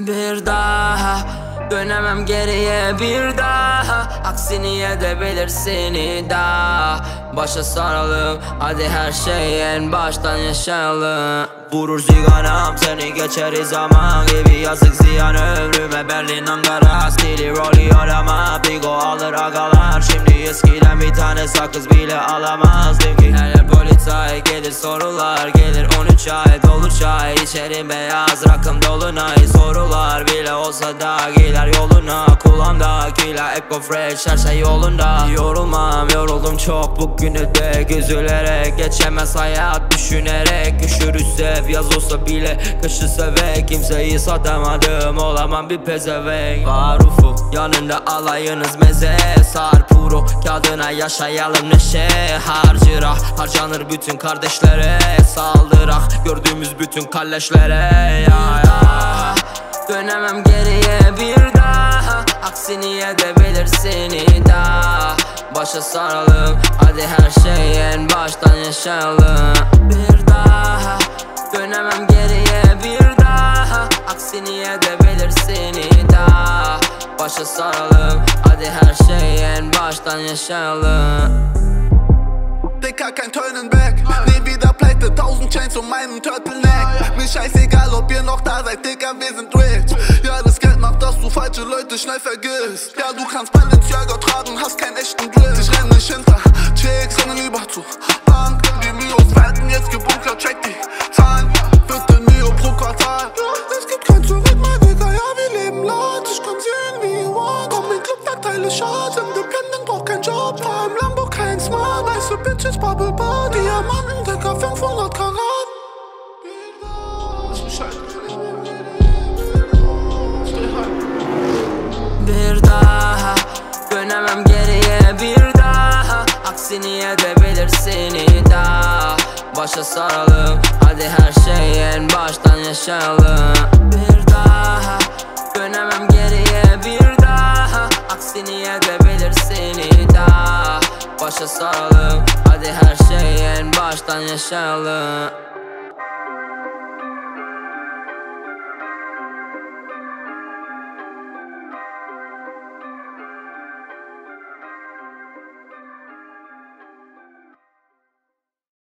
Bir daha Dönemem geriye bir daha. Aksini edebilir seni daha Başa saralım Hadi her şeyi en baştan yaşayalım. Vurur ziganam seni geçer zaman gibi. Yazık ziyan ömrüme Berlin Ankara. Stili rolü arama Bigo alır agalar. Şimdi eskiden bir tane sakız bile alamazdım ki. Her yer polisay gelir sorular Gelir 13 ay İçerim beyaz rakım dolunay Sorular bile olsa da gider yoluna. Kulağımdakiler Echo Fresh her şey yolunda. Yorulmam yoruldum çok. Bugünü de Gözülerek geçemez hayat düşünerek. Üşürüz sev yaz olsa bile Kışı sevek. Kimseyi satamadım Olamam bir pezevenk. Var ufuk yanında alayınız meze. Sar puro kağıdına yaşayalım neşe Harcıra harcanır bütün kardeşlere Saldırak gördüğümüz bütün kalleşlere ya, ya. Dönemem geriye bir daha Aksini edebilir seni daha. Başa saralım Hadi her şeyi en baştan yaşayalım. Bir daha Dönemem geriye bir daha Aksini edebilir seni daha. Başa saralım Hadi her şeyi en baştan yaşayalım Dicker, kein Turning back. Nie wieder pleite, tausend Chains um meinen Turtleneck. Mir scheißegal, ob ihr noch da seid, Dicker, wir sind rich. Ja, das Geld macht, dass du falsche Leute schnell vergisst. Ja, du kannst Balenciaga tragen, hast keinen echten Glück. Ich renn nicht hinter Chicks, sondern lieber zu Bank. Die Mios werden jetzt gebunkert, check die Bitches, Bubble Bar. Diamanten, Digga, 500 Karat. Bir daha Dönemem geriye bir daha Aksini edebilir seni daha Başa saralım Hadi her şeyi en baştan yaşayalım Bir daha Dönemem geriye bir daha Aksini edebilir seni daha Başa saralım Hadi her şeyi en baştan yaşayalım